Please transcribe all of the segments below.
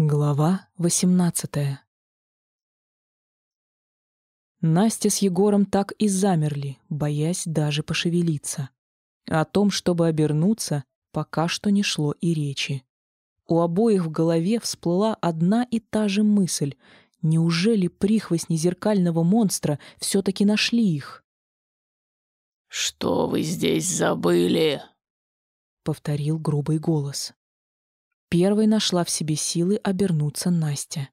Глава 18 Настя с Егором так и замерли, боясь даже пошевелиться. О том, чтобы обернуться, пока что не шло и речи. У обоих в голове всплыла одна и та же мысль. Неужели прихвостни зеркального монстра все-таки нашли их? «Что вы здесь забыли?» — повторил грубый голос. Первой нашла в себе силы обернуться Настя.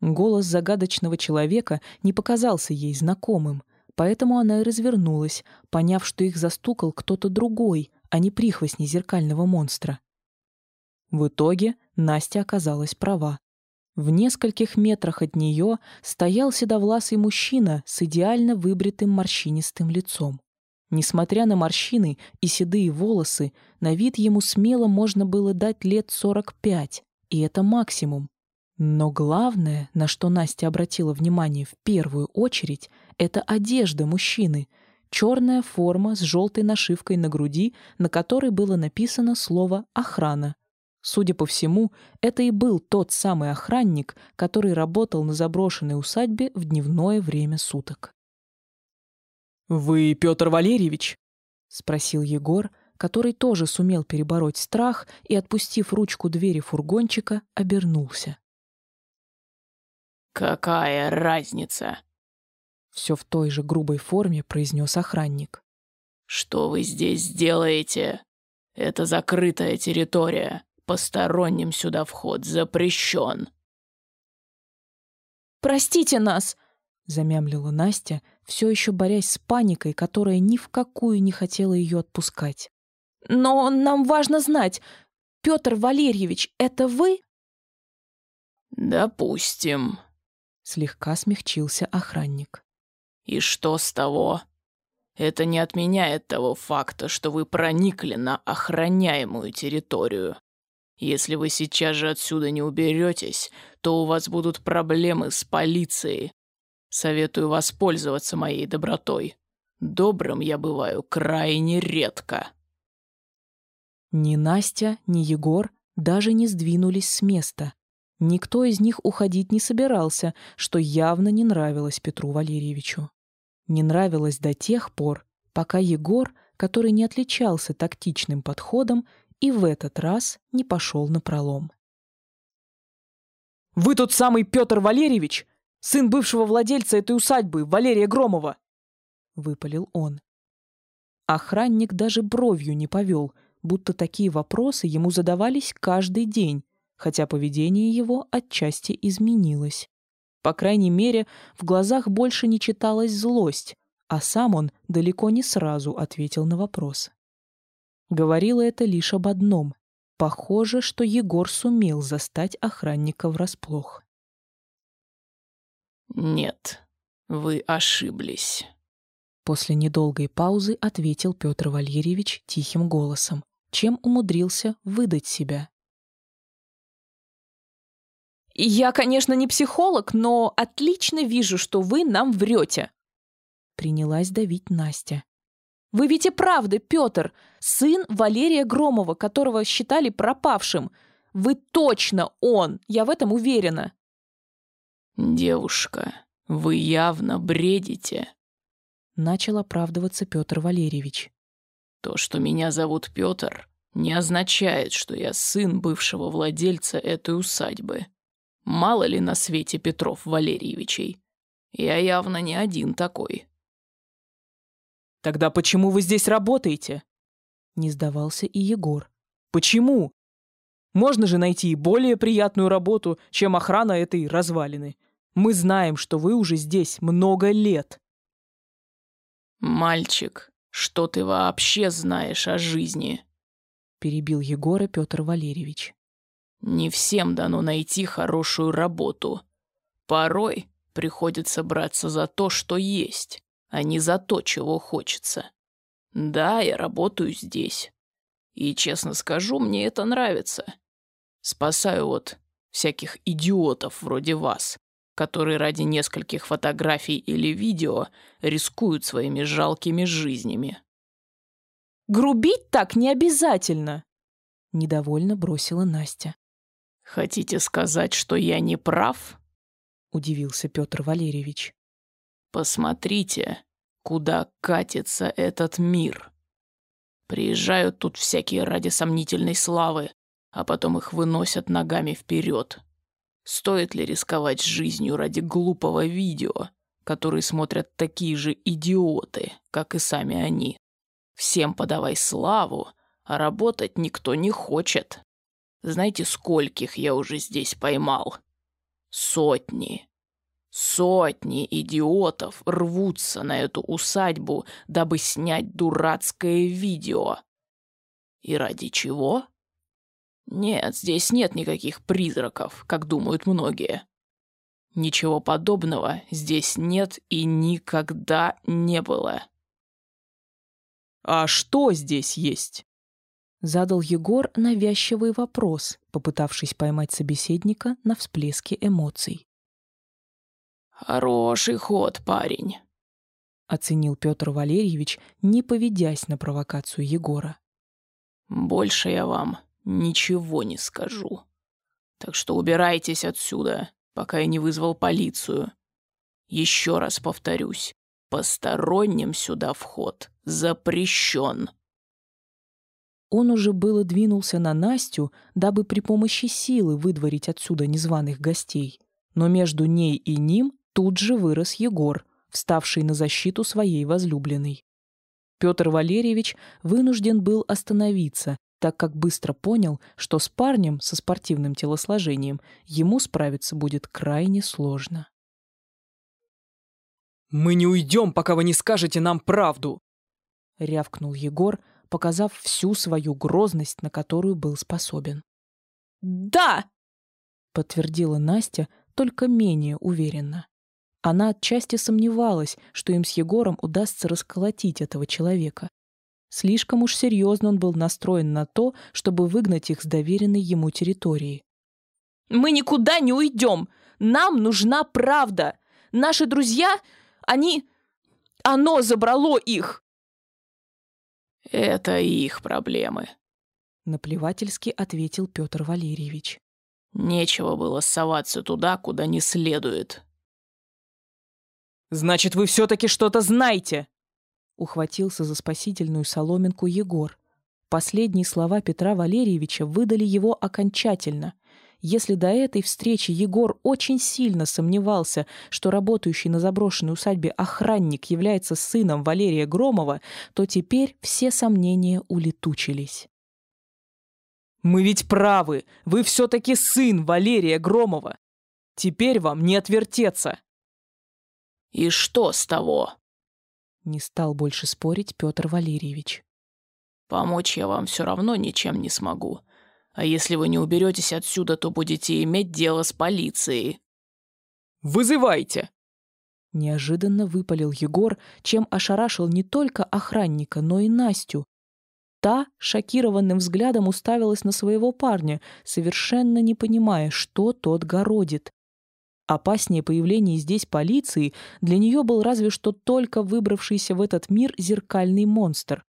Голос загадочного человека не показался ей знакомым, поэтому она и развернулась, поняв, что их застукал кто-то другой, а не прихвостни зеркального монстра. В итоге Настя оказалась права. В нескольких метрах от нее стоял седовласый мужчина с идеально выбритым морщинистым лицом. Несмотря на морщины и седые волосы, на вид ему смело можно было дать лет 45, и это максимум. Но главное, на что Настя обратила внимание в первую очередь, это одежда мужчины. Черная форма с желтой нашивкой на груди, на которой было написано слово «охрана». Судя по всему, это и был тот самый охранник, который работал на заброшенной усадьбе в дневное время суток. «Вы Петр Валерьевич?» — спросил Егор, который тоже сумел перебороть страх и, отпустив ручку двери фургончика, обернулся. «Какая разница?» Все в той же грубой форме произнес охранник. «Что вы здесь делаете? Это закрытая территория. Посторонним сюда вход запрещен». «Простите нас!» — замямлила Настя, все еще борясь с паникой, которая ни в какую не хотела ее отпускать. «Но нам важно знать, Петр Валерьевич, это вы?» «Допустим», — слегка смягчился охранник. «И что с того? Это не отменяет того факта, что вы проникли на охраняемую территорию. Если вы сейчас же отсюда не уберетесь, то у вас будут проблемы с полицией, Советую воспользоваться моей добротой. Добрым я бываю крайне редко». Ни Настя, ни Егор даже не сдвинулись с места. Никто из них уходить не собирался, что явно не нравилось Петру Валерьевичу. Не нравилось до тех пор, пока Егор, который не отличался тактичным подходом, и в этот раз не пошел на пролом. «Вы тот самый Петр Валерьевич, Сын бывшего владельца этой усадьбы, Валерия Громова!» — выпалил он. Охранник даже бровью не повел, будто такие вопросы ему задавались каждый день, хотя поведение его отчасти изменилось. По крайней мере, в глазах больше не читалась злость, а сам он далеко не сразу ответил на вопрос. Говорило это лишь об одном. Похоже, что Егор сумел застать охранника врасплох. «Нет, вы ошиблись». После недолгой паузы ответил Петр Валерьевич тихим голосом, чем умудрился выдать себя. «Я, конечно, не психолог, но отлично вижу, что вы нам врете!» Принялась давить Настя. «Вы ведь и правда, Петр, сын Валерия Громова, которого считали пропавшим. Вы точно он, я в этом уверена!» «Девушка, вы явно бредите», — начал оправдываться Петр Валерьевич. «То, что меня зовут Петр, не означает, что я сын бывшего владельца этой усадьбы. Мало ли на свете Петров Валерьевичей. Я явно не один такой». «Тогда почему вы здесь работаете?» Не сдавался и Егор. «Почему? Можно же найти более приятную работу, чем охрана этой развалины. Мы знаем, что вы уже здесь много лет. Мальчик, что ты вообще знаешь о жизни? Перебил Егора Петр Валерьевич. Не всем дано найти хорошую работу. Порой приходится браться за то, что есть, а не за то, чего хочется. Да, я работаю здесь. И, честно скажу, мне это нравится. Спасаю вот всяких идиотов вроде вас, которые ради нескольких фотографий или видео рискуют своими жалкими жизнями. «Грубить так не обязательно!» — недовольно бросила Настя. Хотите сказать, что я не прав? Удивился Петр Валерьевич. Посмотрите, куда катится этот мир. Приезжают тут всякие ради сомнительной славы, а потом их выносят ногами вперед. Стоит ли рисковать жизнью ради глупого видео, которые смотрят такие же идиоты, как и сами они? Всем подавай славу, а работать никто не хочет. Знаете, скольких я уже здесь поймал? Сотни. Сотни идиотов рвутся на эту усадьбу, дабы снять дурацкое видео. И ради чего? Нет, здесь нет никаких призраков, как думают многие. Ничего подобного здесь нет и никогда не было. «А что здесь есть?» Задал Егор навязчивый вопрос, попытавшись поймать собеседника на всплеске эмоций. «Хороший ход, парень», — оценил Петр Валерьевич, не поведясь на провокацию Егора. «Больше я вам ничего не скажу. Так что убирайтесь отсюда, пока я не вызвал полицию. Еще раз повторюсь, посторонним сюда вход запрещен». Он уже было двинулся на Настю, дабы при помощи силы выдворить отсюда незваных гостей. Но между ней и ним тут же вырос Егор, вставший на защиту своей возлюбленной. Петр Валерьевич вынужден был остановиться, так как быстро понял, что с парнем со спортивным телосложением ему справиться будет крайне сложно. «Мы не уйдем, пока вы не скажете нам правду!» — рявкнул Егор, показав всю свою грозность, на которую был способен. «Да!» — подтвердила Настя, только менее уверенно. Она отчасти сомневалась, что им с Егором удастся расколотить этого человека. Слишком уж серьезно он был настроен на то, чтобы выгнать их с доверенной ему территории. «Мы никуда не уйдем! Нам нужна правда! Наши друзья, они... Оно забрало их!» «Это их проблемы», — наплевательски ответил Петр Валерьевич. «Нечего было соваться туда, куда не следует». «Значит, вы все-таки что-то знаете!» Ухватился за спасительную соломинку Егор. Последние слова Петра Валерьевича выдали его окончательно. Если до этой встречи Егор очень сильно сомневался, что работающий на заброшенной усадьбе охранник является сыном Валерия Громова, то теперь все сомнения улетучились. «Мы ведь правы! Вы все-таки сын Валерия Громова! Теперь вам не отвертеться!» «И что с того?» Не стал больше спорить Петр Валерьевич. «Помочь я вам все равно ничем не смогу. А если вы не уберетесь отсюда, то будете иметь дело с полицией». «Вызывайте!» Неожиданно выпалил Егор, чем ошарашил не только охранника, но и Настю. Та шокированным взглядом уставилась на своего парня, совершенно не понимая, что тот городит. Опаснее появления здесь полиции для нее был разве что только выбравшийся в этот мир зеркальный монстр.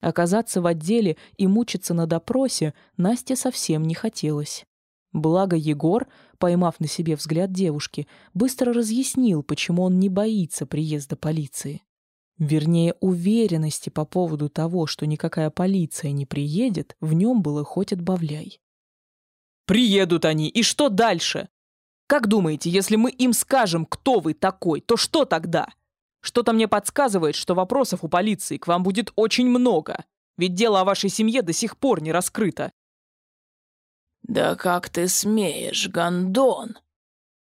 Оказаться в отделе и мучиться на допросе Насте совсем не хотелось. Благо Егор, поймав на себе взгляд девушки, быстро разъяснил, почему он не боится приезда полиции. Вернее, уверенности по поводу того, что никакая полиция не приедет, в нем было хоть отбавляй. «Приедут они, и что дальше? Как думаете, если мы им скажем, кто вы такой, то что тогда?» Что-то мне подсказывает, что вопросов у полиции к вам будет очень много, ведь дело о вашей семье до сих пор не раскрыто». «Да как ты смеешь, гондон!»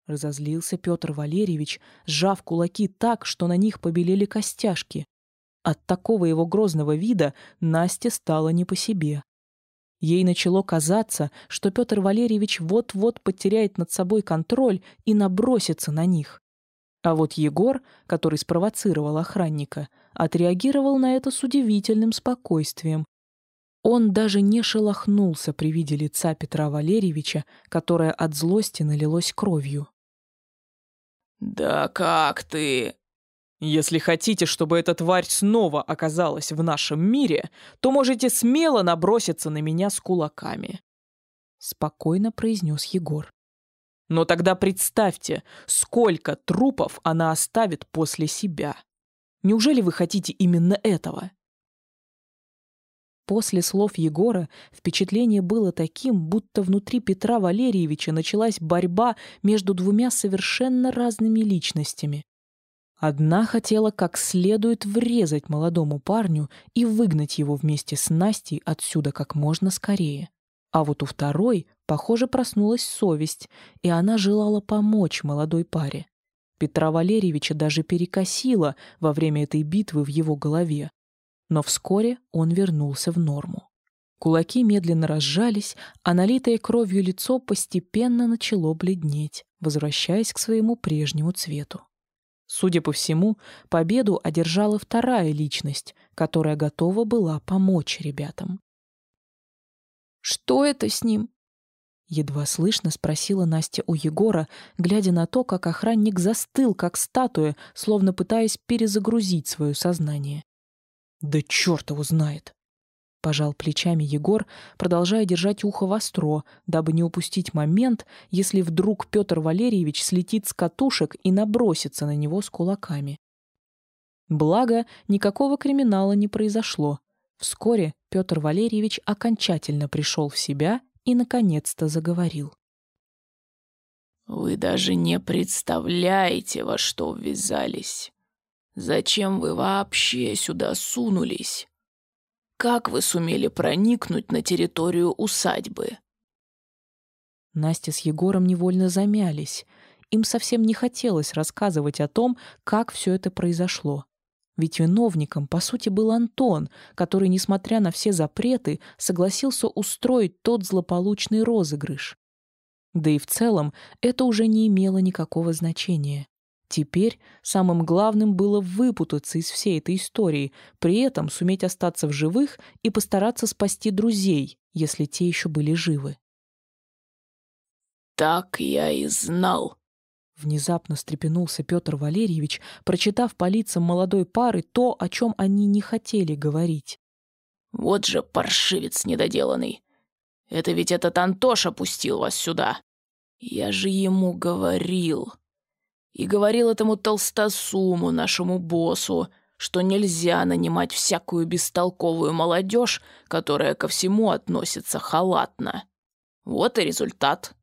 Разозлился Петр Валерьевич, сжав кулаки так, что на них побелели костяшки. От такого его грозного вида Насте стало не по себе. Ей начало казаться, что Петр Валерьевич вот-вот потеряет над собой контроль и набросится на них. А вот Егор, который спровоцировал охранника, отреагировал на это с удивительным спокойствием. Он даже не шелохнулся при виде лица Петра Валерьевича, которое от злости налилось кровью. «Да как ты?» «Если хотите, чтобы эта тварь снова оказалась в нашем мире, то можете смело наброситься на меня с кулаками». спокойно произнес Егор. Но тогда представьте, сколько трупов она оставит после себя. Неужели вы хотите именно этого? После слов Егора впечатление было таким, будто внутри Петра Валерьевича началась борьба между двумя совершенно разными личностями. Одна хотела как следует врезать молодому парню и выгнать его вместе с Настей отсюда как можно скорее. А вот у второй, похоже, проснулась совесть, и она желала помочь молодой паре. Петра Валерьевича даже перекосило во время этой битвы в его голове. Но вскоре он вернулся в норму. Кулаки медленно разжались, а налитое кровью лицо постепенно начало бледнеть, возвращаясь к своему прежнему цвету. Судя по всему, победу одержала вторая личность, которая готова была помочь ребятам. «Что это с ним?» Едва слышно спросила Настя у Егора, глядя на то, как охранник застыл, как статуя, словно пытаясь перезагрузить свое сознание. «Да черт его знает!» Пожал плечами Егор, продолжая держать ухо востро, дабы не упустить момент, если вдруг Петр Валерьевич слетит с катушек и набросится на него с кулаками. Благо, никакого криминала не произошло. Вскоре Петр Валерьевич окончательно пришел в себя и, наконец-то, заговорил. «Вы даже не представляете, во что ввязались. Зачем вы вообще сюда сунулись?» Как вы сумели проникнуть на территорию усадьбы?» Настя с Егором невольно замялись. Им совсем не хотелось рассказывать о том, как все это произошло. Ведь виновником, по сути, был Антон, который, несмотря на все запреты, согласился устроить тот злополучный розыгрыш. Да и в целом это уже не имело никакого значения. Теперь самым главным было выпутаться из всей этой истории, при этом суметь остаться в живых и постараться спасти друзей, если те еще были живы. «Так я и знал», Внезапно встрепенулся Петр Валерьевич, прочитав по лицам молодой пары то, о чем они не хотели говорить. «Вот же паршивец недоделанный! Это ведь этот Антоша пустил вас сюда! Я же ему говорил!» И говорил этому толстосуму, нашему боссу, что нельзя нанимать всякую бестолковую молодежь, которая ко всему относится халатно. Вот и результат.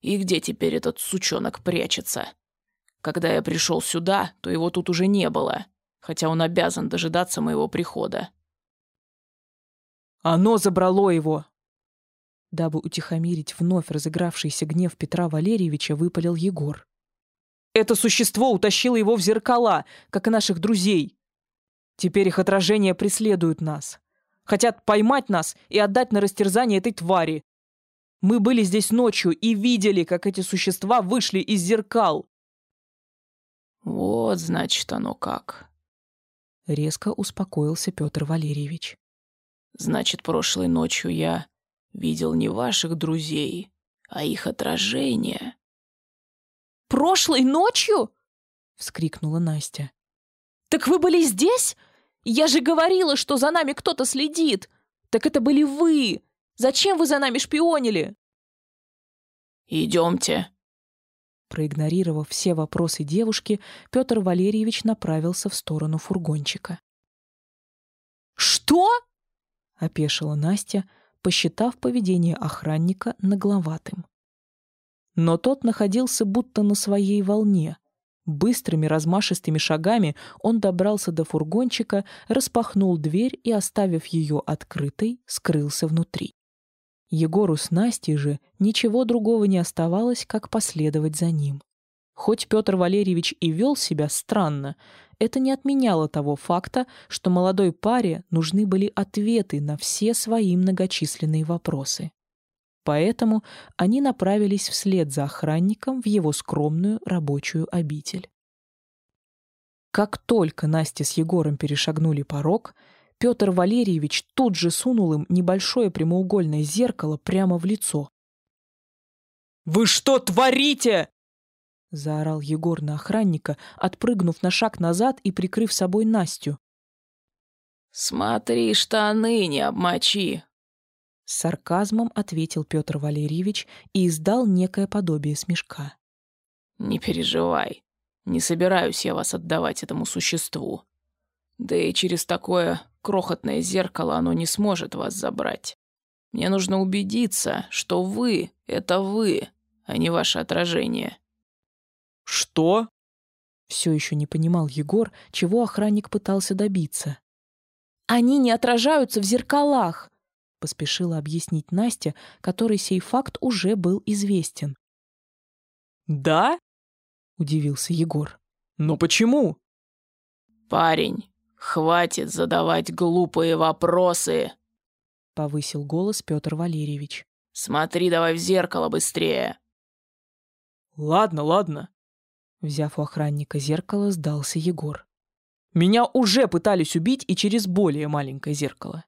И где теперь этот сучонок прячется? Когда я пришел сюда, то его тут уже не было, хотя он обязан дожидаться моего прихода. «Оно забрало его!» Дабы утихомирить вновь разыгравшийся гнев Петра Валерьевича, выпалил Егор. Это существо утащило его в зеркала, как и наших друзей. Теперь их отражения преследуют нас. Хотят поймать нас и отдать на растерзание этой твари. Мы были здесь ночью и видели, как эти существа вышли из зеркал. Вот, значит, оно как. Резко успокоился Петр Валерьевич. Значит, прошлой ночью я видел не ваших друзей, а их отражение. Прошлой ночью?» — вскрикнула Настя. «Так вы были здесь? Я же говорила, что за нами кто-то следит. Так это были вы. Зачем вы за нами шпионили?» «Идемте». Проигнорировав все вопросы девушки, Петр Валерьевич направился в сторону фургончика. «Что?» — опешила Настя, посчитав поведение охранника нагловатым. Но тот находился будто на своей волне. Быстрыми размашистыми шагами он добрался до фургончика, распахнул дверь и, оставив ее открытой, скрылся внутри. Егору с Настей же ничего другого не оставалось, как последовать за ним. Хоть Петр Валерьевич и вел себя странно, это не отменяло того факта, что молодой паре нужны были ответы на все свои многочисленные вопросы. Поэтому они направились вслед за охранником в его скромную рабочую обитель. Как только Настя с Егором перешагнули порог, Петр Валерьевич тут же сунул им небольшое прямоугольное зеркало прямо в лицо. «Вы что творите?» — заорал Егор на охранника, отпрыгнув на шаг назад и прикрыв собой Настю. «Смотри, штаны не обмочи!» С сарказмом ответил Петр Валерьевич и издал некое подобие смешка. «Не переживай. Не собираюсь я вас отдавать этому существу. Да и через такое крохотное зеркало оно не сможет вас забрать. Мне нужно убедиться, что вы — это вы, а не ваше отражение». «Что?» Все еще не понимал Егор, чего охранник пытался добиться. «Они не отражаются в зеркалах!» — поспешила объяснить Настя, которой сей факт уже был известен. «Да?» — удивился Егор. «Но почему?» «Парень, хватит задавать глупые вопросы!» — повысил голос Петр Валерьевич. «Смотри давай в зеркало быстрее!» «Ладно, ладно!» Взяв у охранника зеркало, сдался Егор. «Меня уже пытались убить и через более маленькое зеркало».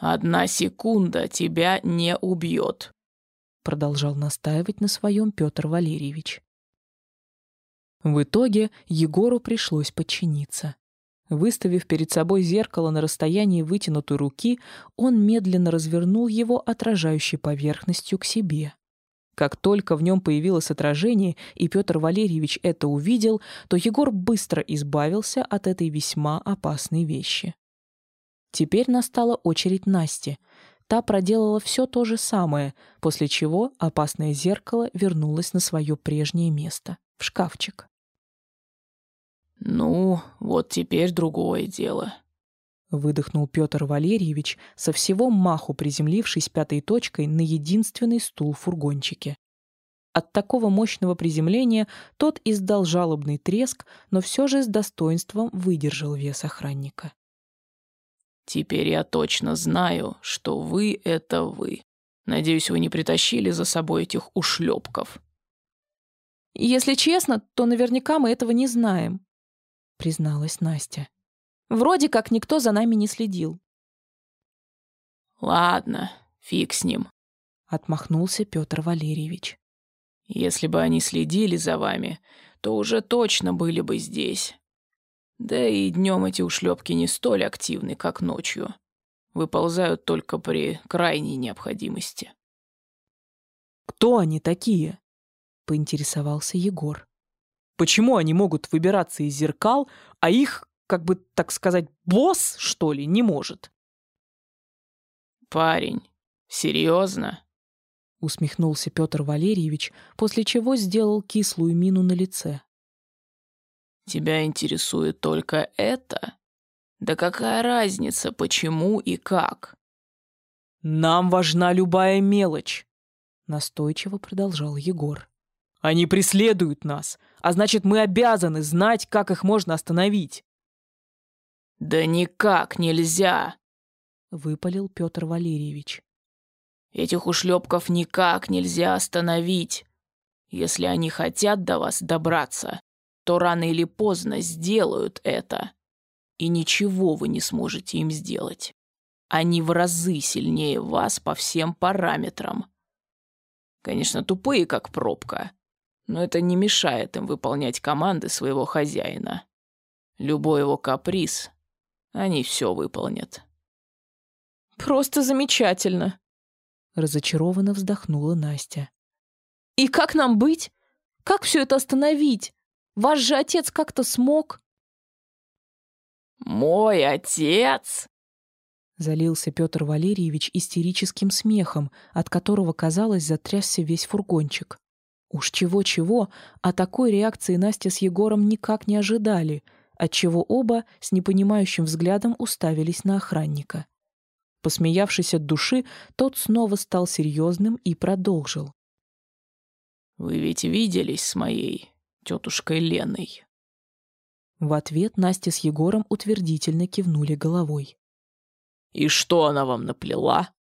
«Одна секунда тебя не убьет», — продолжал настаивать на своем Петр Валерьевич. В итоге Егору пришлось подчиниться. Выставив перед собой зеркало на расстоянии вытянутой руки, он медленно развернул его отражающей поверхностью к себе. Как только в нем появилось отражение, и Петр Валерьевич это увидел, то Егор быстро избавился от этой весьма опасной вещи. Теперь настала очередь Насти. Та проделала все то же самое, после чего опасное зеркало вернулось на свое прежнее место — в шкафчик. «Ну, вот теперь другое дело», — выдохнул Петр Валерьевич, со всего маху приземлившись пятой точкой на единственный стул в фургончике. От такого мощного приземления тот издал жалобный треск, но все же с достоинством выдержал вес охранника. «Теперь я точно знаю, что вы — это вы. Надеюсь, вы не притащили за собой этих ушлепков». «Если честно, то наверняка мы этого не знаем», призналась Настя. Вроде как никто за нами не следил. Ладно, фиг с ним, отмахнулся Петр Валерьевич. Если бы они следили за вами, то уже точно были бы здесь. Да и днем эти ушлепки не столь активны, как ночью. Выползают только при крайней необходимости. «Кто они такие?» — поинтересовался Егор. Почему они могут выбираться из зеркал, а их, как бы так сказать, босс, что ли, не может? Парень, серьезно? Усмехнулся Петр Валерьевич, после чего сделал кислую мину на лице. Тебя интересует только это? Да какая разница, почему и как? Нам важна любая мелочь, настойчиво продолжал Егор. Они преследуют нас, а значит, мы обязаны знать, как их можно остановить. Да никак нельзя, выпалил Петр Валерьевич. Этих ушлепков никак нельзя остановить. Если они хотят до вас добраться, то рано или поздно сделают это. И ничего вы не сможете им сделать. Они в разы сильнее вас по всем параметрам. Конечно, тупые, как пробка, но это не мешает им выполнять команды своего хозяина. Любой его каприз, они все выполнят. «Просто замечательно!» Разочарованно вздохнула Настя. «И как нам быть? Как все это остановить? Ваш же отец как-то смог?» «Мой отец!» Залился Петр Валерьевич истерическим смехом, от которого, казалось, затрясся весь фургончик. Уж чего-чего, а такой реакции Настя с Егором никак не ожидали, отчего оба с непонимающим взглядом уставились на охранника. Посмеявшись от души, тот снова стал серьезным и продолжил. «Вы ведь виделись с моей тетушкой Леной?» В ответ Настя с Егором утвердительно кивнули головой. «И что она вам наплела?»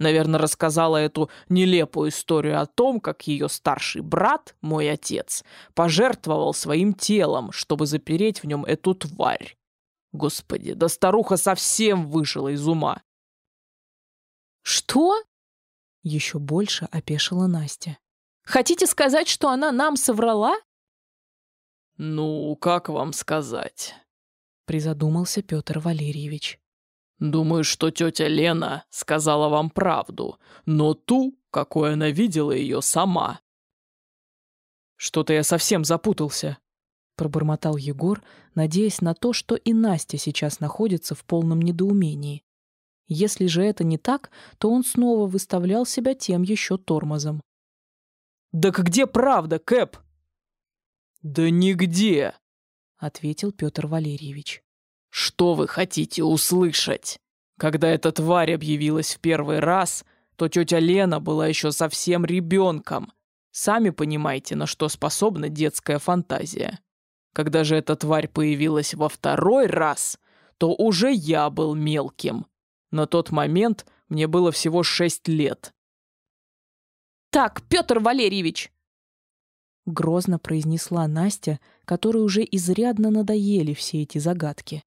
Наверное, рассказала эту нелепую историю о том, как ее старший брат, мой отец, пожертвовал своим телом, чтобы запереть в нем эту тварь. Господи, да старуха совсем вышла из ума. «Что?» — еще больше опешила Настя. «Хотите сказать, что она нам соврала?» «Ну, как вам сказать?» — призадумался Петр Валерьевич. Думаю, что тетя Лена сказала вам правду, но ту, какой она видела ее сама. Что-то я совсем запутался, пробормотал Егор, надеясь на то, что и Настя сейчас находится в полном недоумении. Если же это не так, то он снова выставлял себя тем еще тормозом. «Да где правда, Кэп?» «Да нигде», — ответил Петр Валерьевич. «Что вы хотите услышать? Когда эта тварь объявилась в первый раз, то тетя Лена была еще совсем ребенком. Сами понимаете, на что способна детская фантазия. Когда же эта тварь появилась во второй раз, то уже я был мелким. На тот момент мне было всего шесть лет. «Так, Петр Валерьевич!» Грозно произнесла Настя, которой уже изрядно надоели все эти загадки.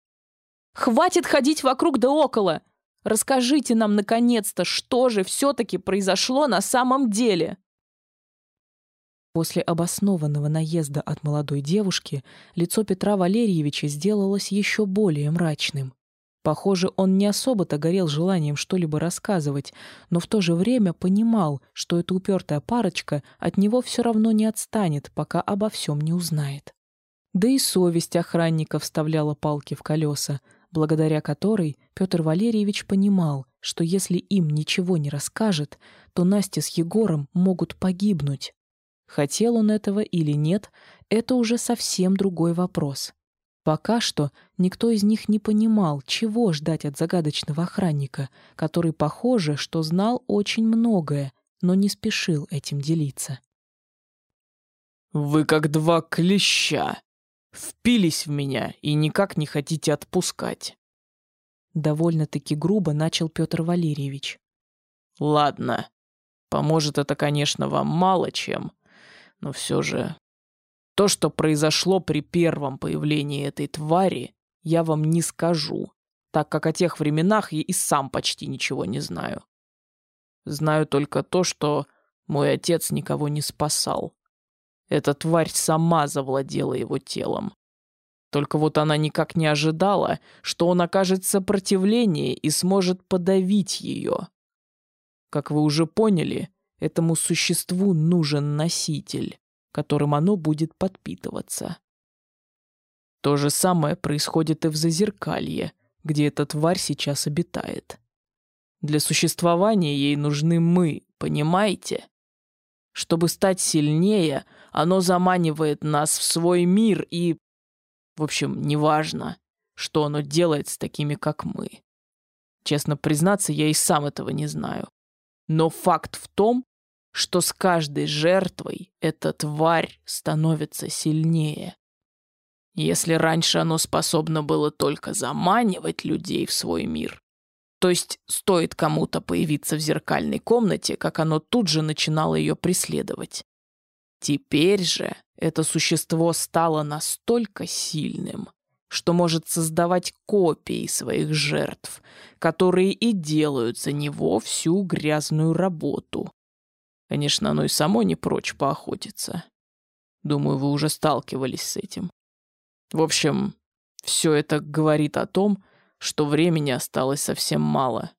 «Хватит ходить вокруг да около! Расскажите нам, наконец-то, что же все-таки произошло на самом деле!» После обоснованного наезда от молодой девушки лицо Петра Валерьевича сделалось еще более мрачным. Похоже, он не особо-то горел желанием что-либо рассказывать, но в то же время понимал, что эта упертая парочка от него все равно не отстанет, пока обо всем не узнает. Да и совесть охранника вставляла палки в колеса, благодаря которой Петр Валерьевич понимал, что если им ничего не расскажет, то Настя с Егором могут погибнуть. Хотел он этого или нет, это уже совсем другой вопрос. Пока что никто из них не понимал, чего ждать от загадочного охранника, который, похоже, что знал очень многое, но не спешил этим делиться. «Вы как два клеща. Впились в меня и никак не хотите отпускать». Довольно-таки грубо начал Петр Валерьевич. «Ладно. Поможет это, конечно, вам мало чем, но все же то, что произошло при первом появлении этой твари, я вам не скажу, так как о тех временах я и сам почти ничего не знаю. Знаю только то, что мой отец никого не спасал. Эта тварь сама завладела его телом. Только вот она никак не ожидала, что он окажет сопротивление и сможет подавить ее. Как вы уже поняли, этому существу нужен носитель которым оно будет подпитываться. То же самое происходит и в Зазеркалье, где эта тварь сейчас обитает. Для существования ей нужны мы, понимаете? Чтобы стать сильнее, оно заманивает нас в свой мир и... В общем, неважно, что оно делает с такими, как мы. Честно признаться, я и сам этого не знаю. Но факт в том, что с каждой жертвой эта тварь становится сильнее. Если раньше оно способно было только заманивать людей в свой мир, то есть стоит кому-то появиться в зеркальной комнате, как оно тут же начинало ее преследовать. Теперь же это существо стало настолько сильным, что может создавать копии своих жертв, которые и делают за него всю грязную работу. Конечно, оно и само не прочь поохотиться. Думаю, вы уже сталкивались с этим. В общем, все это говорит о том, что времени осталось совсем мало.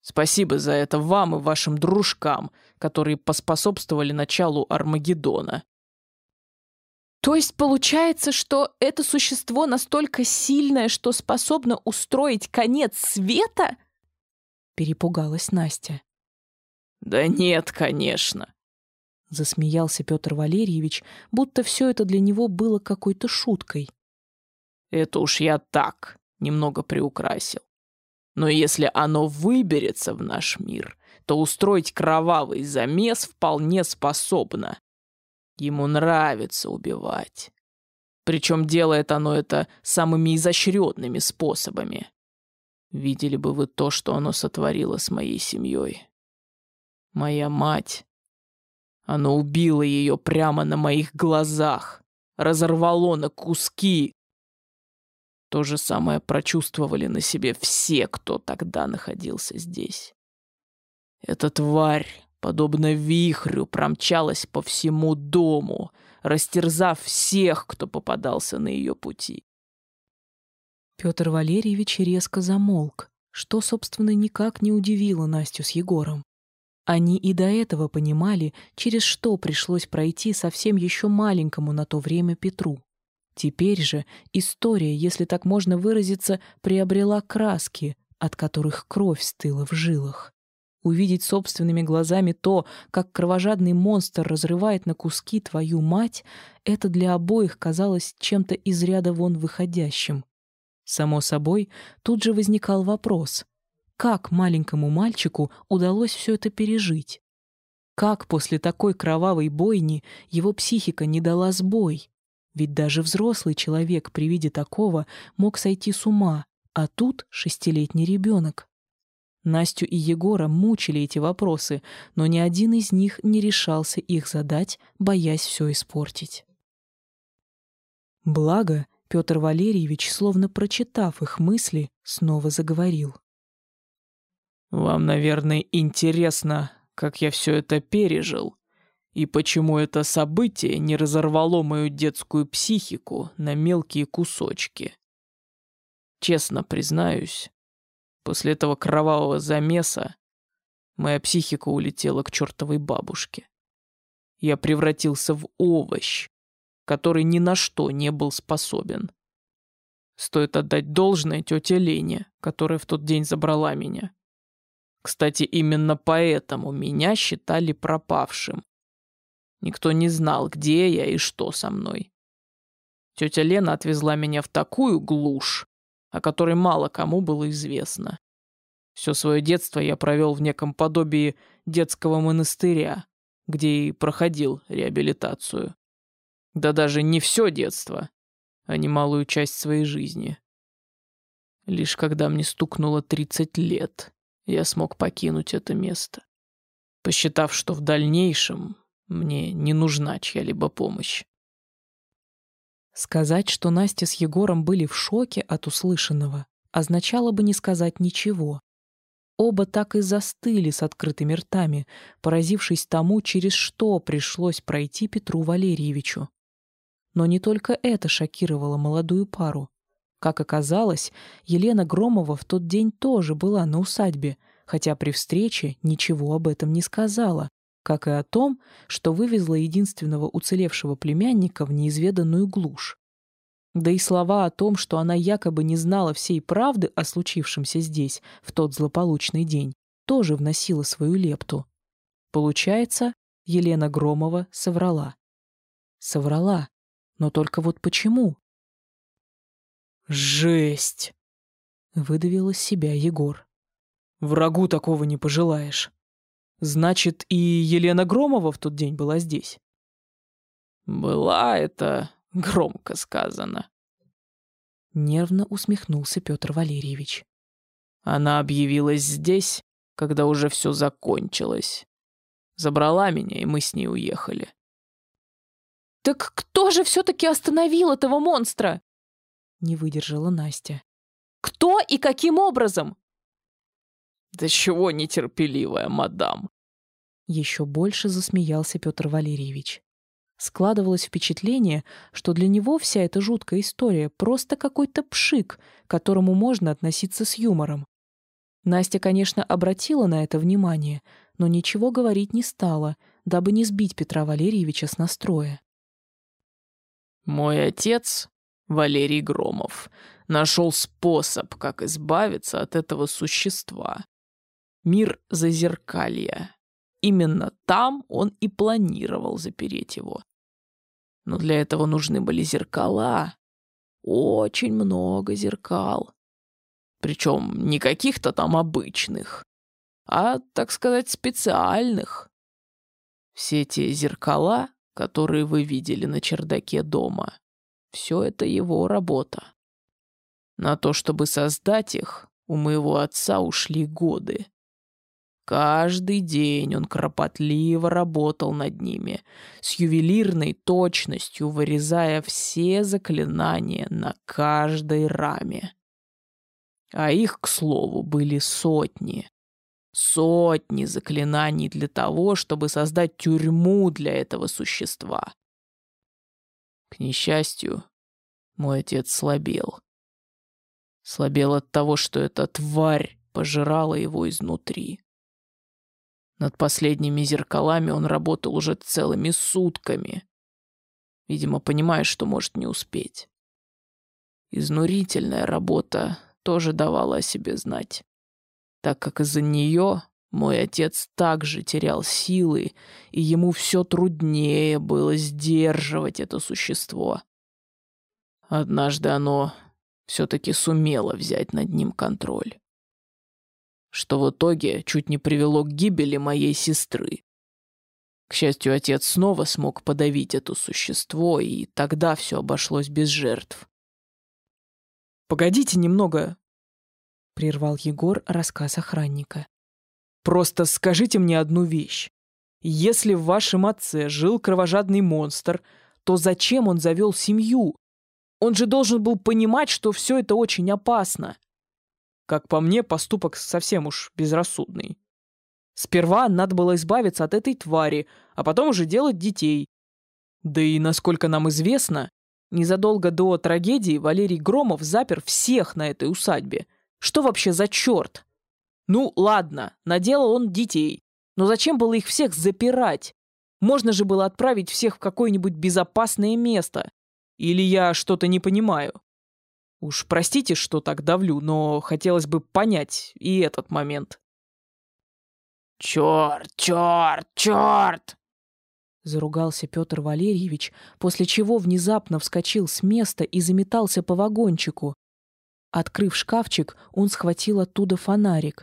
Спасибо за это вам и вашим дружкам, которые поспособствовали началу Армагеддона. То есть получается, что это существо настолько сильное, что способно устроить конец света? Перепугалась Настя. «Да нет, конечно!» Засмеялся Петр Валерьевич, будто все это для него было какой-то шуткой. «Это уж я так, немного приукрасил. Но если оно выберется в наш мир, то устроить кровавый замес вполне способно. Ему нравится убивать. Причем делает оно это самыми изощренными способами. Видели бы вы то, что оно сотворило с моей семьей. Моя мать. Оно убило ее прямо на моих глазах. Разорвало на куски. То же самое прочувствовали на себе все, кто тогда находился здесь. Эта тварь, подобно вихрю, промчалась по всему дому, растерзав всех, кто попадался на ее пути. Петр Валерьевич резко замолк, что, собственно, никак не удивило Настю с Егором. Они и до этого понимали, через что пришлось пройти совсем еще маленькому на то время Петру. Теперь же история, если так можно выразиться, приобрела краски, от которых кровь стыла в жилах. Увидеть собственными глазами то, как кровожадный монстр разрывает на куски твою мать, это для обоих казалось чем-то из ряда вон выходящим. Само собой, тут же возникал вопрос, как маленькому мальчику удалось все это пережить? Как после такой кровавой бойни его психика не дала сбой? Ведь даже взрослый человек при виде такого мог сойти с ума, а тут шестилетний ребенок. Настю и Егора мучили эти вопросы, но ни один из них не решался их задать, боясь все испортить. Благо, Петр Валерьевич, словно прочитав их мысли, снова заговорил. «Вам, наверное, интересно, как я все это пережил, и почему это событие не разорвало мою детскую психику на мелкие кусочки. Честно признаюсь, После этого кровавого замеса моя психика улетела к чертовой бабушке. Я превратился в овощ, который ни на что не был способен. Стоит отдать должное тете Лене, которая в тот день забрала меня. Кстати, именно поэтому меня считали пропавшим. Никто не знал, где я и что со мной. Тетя Лена отвезла меня в такую глушь, о которой мало кому было известно. Все свое детство я провел в неком подобии детского монастыря, где и проходил реабилитацию. Да даже не все детство, а немалую часть своей жизни. Лишь когда мне стукнуло 30 лет, я смог покинуть это место, посчитав, что в дальнейшем мне не нужна чья-либо помощь. Сказать, что Настя с Егором были в шоке от услышанного, означало бы не сказать ничего. Оба так и застыли с открытыми ртами, поразившись тому, через что пришлось пройти Петру Валерьевичу. Но не только это шокировало молодую пару. Как оказалось, Елена Громова в тот день тоже была на усадьбе, хотя при встрече ничего об этом не сказала, как и о том, что вывезла единственного уцелевшего племянника в неизведанную глушь. Да и слова о том, что она якобы не знала всей правды о случившемся здесь в тот злополучный день, тоже вносила свою лепту. Получается, Елена Громова соврала. Соврала. Но только вот почему? «Жесть!» — выдавил из себя Егор. «Врагу такого не пожелаешь». Значит, и Елена Громова в тот день была здесь? Была это громко сказано. Нервно усмехнулся Петр Валерьевич. Она объявилась здесь, когда уже все закончилось. Забрала меня, и мы с ней уехали. «Так кто же все-таки остановил этого монстра?» Не выдержала Настя. «Кто и каким образом?» «Да чего нетерпеливая, мадам?» Еще больше засмеялся Петр Валерьевич. Складывалось впечатление, что для него вся эта жуткая история просто какой-то пшик, к которому можно относиться с юмором. Настя, конечно, обратила на это внимание, но ничего говорить не стала, дабы не сбить Петра Валерьевича с настроя. «Мой отец, Валерий Громов, нашел способ, как избавиться от этого существа. Мир зазеркалья. Именно там он и планировал запереть его. Но для этого нужны были зеркала. Очень много зеркал. Причем не каких-то там обычных, а, так сказать, специальных. Все эти зеркала, которые вы видели на чердаке дома, все это его работа. На то, чтобы создать их, у моего отца ушли годы. Каждый день он кропотливо работал над ними, с ювелирной точностью вырезая все заклинания на каждой раме. А их, к слову, были сотни. Сотни заклинаний для того, чтобы создать тюрьму для этого существа. Несчастью, мой отец слабел. Слабел от того, что эта тварь пожирала его изнутри. Над последними зеркалами он работал уже целыми сутками. Видимо, понимая, что может не успеть. Изнурительная работа тоже давала о себе знать, так как из-за нее мой отец также терял силы, и ему все труднее было сдерживать это существо. Однажды оно все-таки сумело взять над ним контроль. Что в итоге чуть не привело к гибели моей сестры. К счастью, отец снова смог подавить это существо, и тогда все обошлось без жертв. «Погодите немного», — прервал Егор рассказ охранника. «Просто скажите мне одну вещь. Если в вашем отце жил кровожадный монстр, то зачем он завел семью? Он же должен был понимать, что все это очень опасно. Как по мне, поступок совсем уж безрассудный. Сперва надо было избавиться от этой твари, а потом уже делать детей. Да и, насколько нам известно, незадолго до трагедии Валерий Громов запер всех на этой усадьбе. Что вообще за черт? Ну, ладно, наделал он детей. Но зачем было их всех запирать? Можно же было отправить всех в какое-нибудь безопасное место. Или я что-то не понимаю? Уж простите, что так давлю, но хотелось бы понять и этот момент. «Черт, черт, черт!» Заругался Петр Валерьевич, после чего внезапно вскочил с места и заметался по вагончику. Открыв шкафчик, он схватил оттуда фонарик.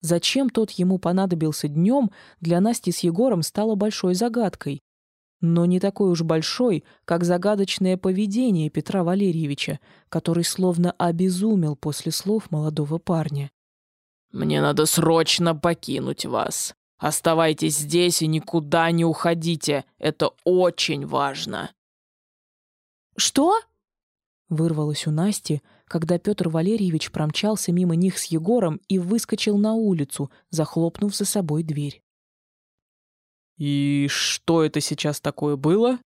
Зачем тот ему понадобился днем, для Насти с Егором стало большой загадкой. Но не такой уж большой, как загадочное поведение Петра Валерьевича, который словно обезумел после слов молодого парня. «Мне надо срочно покинуть вас. Оставайтесь здесь и никуда не уходите. Это очень важно». «Что?» — вырвалось у Насти, когда Петр Валерьевич промчался мимо них с Егором и выскочил на улицу, захлопнув за собой дверь. «И что это сейчас такое было?»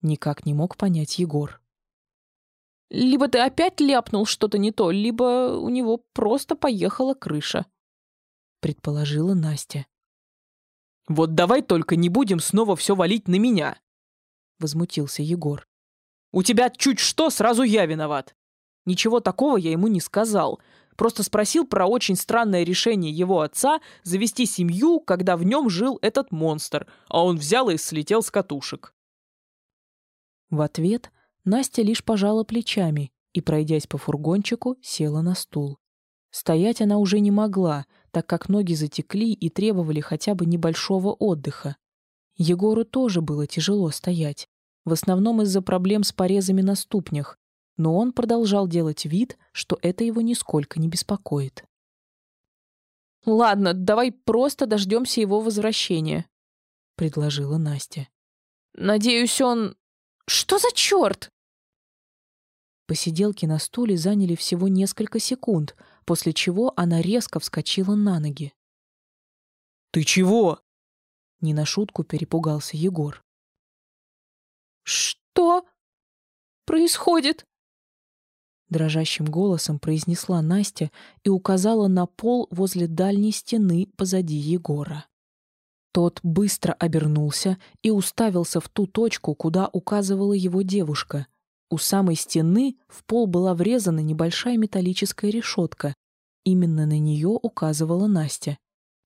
Никак не мог понять Егор. «Либо ты опять ляпнул что-то не то, либо у него просто поехала крыша», — предположила Настя. «Вот давай только не будем снова все валить на меня!» — возмутился Егор. «У тебя чуть что, сразу я виноват. Ничего такого я ему не сказал. Просто спросил про очень странное решение его отца завести семью, когда в нем жил этот монстр, а он взял и слетел с катушек. В ответ Настя лишь пожала плечами и, пройдясь по фургончику, села на стул. Стоять она уже не могла, так как ноги затекли и требовали хотя бы небольшого отдыха. Егору тоже было тяжело стоять, в основном из-за проблем с порезами на ступнях, но он продолжал делать вид, что это его нисколько не беспокоит. «Ладно, давай просто дождемся его возвращения», — предложила Настя. «Надеюсь, он... Что за черт?» Посиделки на стуле заняли всего несколько секунд, после чего она резко вскочила на ноги. «Ты чего?» Не на шутку перепугался Егор. «Что происходит?» Дрожащим голосом произнесла Настя и указала на пол возле дальней стены позади Егора. Тот быстро обернулся и уставился в ту точку, куда указывала его девушка. У самой стены в пол была врезана небольшая металлическая решетка. Именно на нее указывала Настя.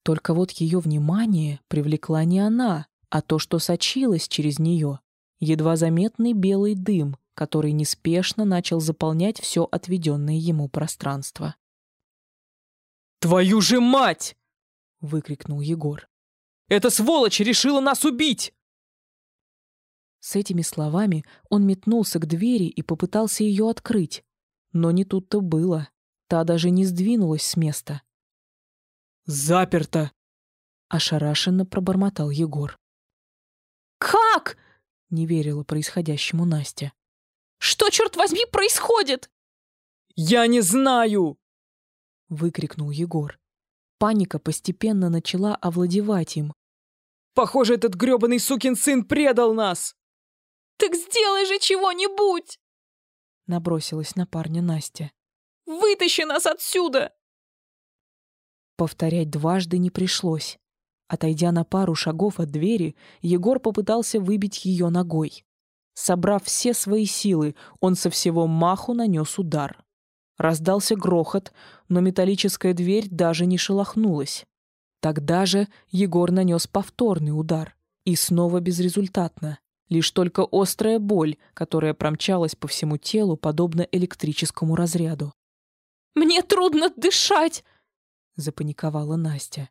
Только вот ее внимание привлекла не она, а то, что сочилось через нее. Едва заметный белый дым, который неспешно начал заполнять все отведенное ему пространство. «Твою же мать!» — выкрикнул Егор. «Эта сволочь решила нас убить!» С этими словами он метнулся к двери и попытался ее открыть. Но не тут-то было. Та даже не сдвинулась с места. «Заперто!» — ошарашенно пробормотал Егор. «Как?» — не верила происходящему Настя. Что, черт возьми, происходит?» «Я не знаю!» — выкрикнул Егор. Паника постепенно начала овладевать им. «Похоже, этот грёбаный сукин сын предал нас!» «Так сделай же чего-нибудь!» Набросилась на парня Настя. Вытащи нас отсюда!» Повторять дважды не пришлось. Отойдя на пару шагов от двери, Егор попытался выбить ее ногой. Собрав все свои силы, он со всего маху нанес удар. Раздался грохот, но металлическая дверь даже не шелохнулась. Тогда же Егор нанес повторный удар. И снова безрезультатно. Лишь только острая боль, которая промчалась по всему телу, подобно электрическому разряду. «Мне трудно дышать!» — запаниковала Настя.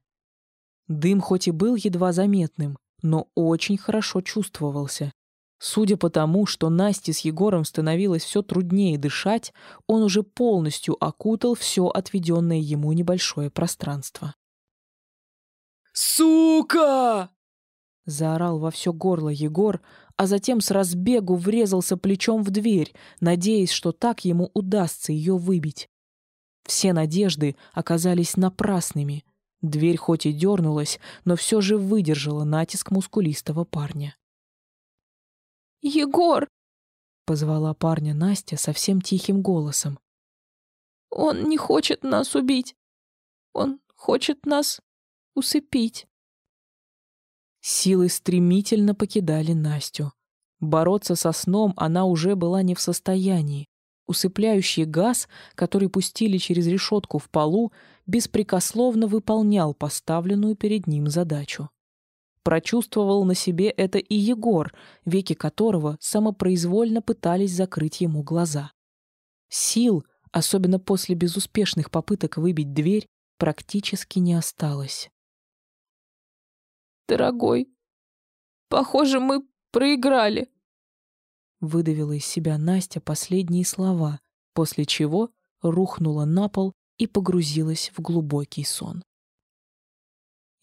Дым хоть и был едва заметным, но очень хорошо чувствовался. Судя по тому, что Насте с Егором становилось все труднее дышать, он уже полностью окутал все отведенное ему небольшое пространство. «Сука!» — заорал во все горло Егор, а затем с разбегу врезался плечом в дверь, надеясь, что так ему удастся ее выбить. Все надежды оказались напрасными — Дверь хоть и дернулась, но все же выдержала натиск мускулистого парня. «Егор!» — позвала парня Настя совсем тихим голосом. «Он не хочет нас убить. Он хочет нас усыпить». Силы стремительно покидали Настю. Бороться со сном она уже была не в состоянии. Усыпляющий газ, который пустили через решетку в полу, беспрекословно выполнял поставленную перед ним задачу. Прочувствовал на себе это и Егор, веки которого самопроизвольно пытались закрыть ему глаза. Сил, особенно после безуспешных попыток выбить дверь, практически не осталось. «Дорогой, похоже, мы проиграли», выдавила из себя Настя последние слова, после чего рухнула на пол и погрузилась в глубокий сон.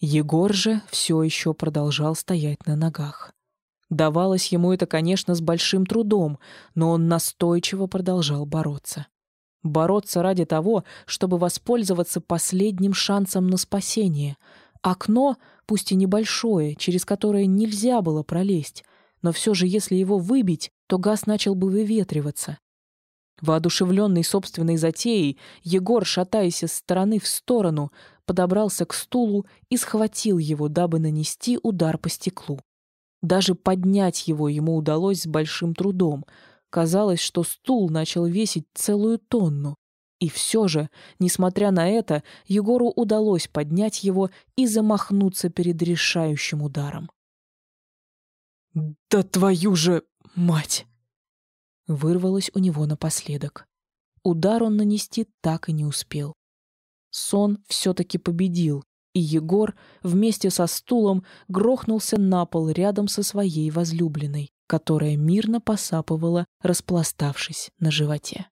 Егор же все еще продолжал стоять на ногах. Давалось ему это, конечно, с большим трудом, но он настойчиво продолжал бороться. Бороться ради того, чтобы воспользоваться последним шансом на спасение. Окно, пусть и небольшое, через которое нельзя было пролезть, но все же если его выбить, то газ начал бы выветриваться. Воодушевленный собственной затеей, Егор, шатаясь из стороны в сторону, подобрался к стулу и схватил его, дабы нанести удар по стеклу. Даже поднять его ему удалось с большим трудом. Казалось, что стул начал весить целую тонну. И все же, несмотря на это, Егору удалось поднять его и замахнуться перед решающим ударом. «Да твою же мать!» Вырвалось у него напоследок. Удар он нанести так и не успел. Сон все-таки победил, и Егор вместе со стулом грохнулся на пол рядом со своей возлюбленной, которая мирно посапывала, распластавшись на животе.